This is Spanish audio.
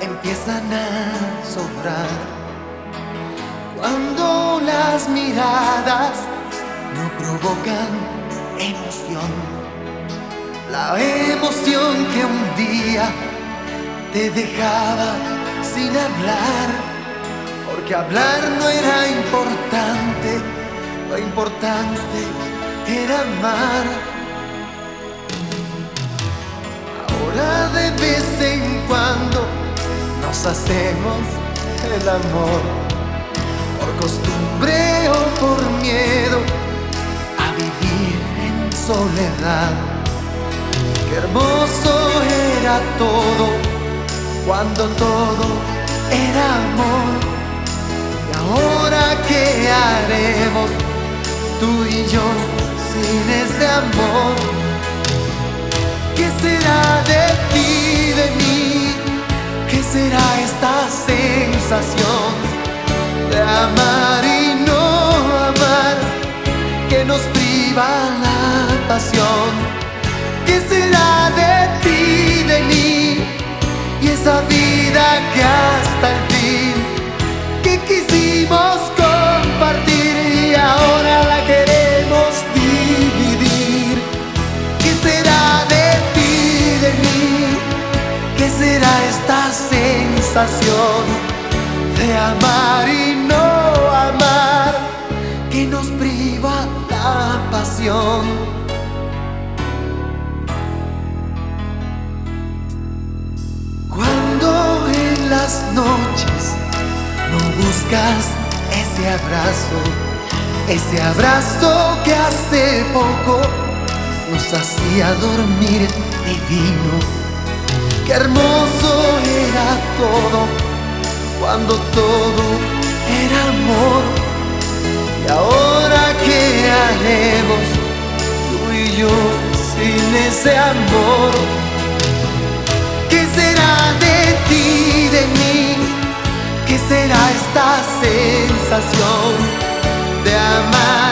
empiezan a sobrar. Cuando las miradas no provocan emoción, la emoción que un día te dejaba sin hablar, porque hablar no era importante, lo importante era amar. Ahora de nos hacemos el amor, por costumbre o por miedo a vivir en soledad. Qué hermoso era todo cuando todo era amor. Y ahora qué haremos tú y yo sin ese amor. ¿Qué será de ti, de mí? ¿Qué será esta sensación de amar y no amar que nos priva la pasión? ¿Qué será de ti, de mí? Y esa vida de amar y no amar que nos priva la pasión? Cuando en las noches no buscas ese abrazo, ese abrazo que hace poco nos hacía dormir divino. Qué hermoso era todo cuando todo era amor. Y ahora qué haremos tú y yo sin ese amor. ¿Qué será de ti, de mí? ¿Qué será esta sensación de amar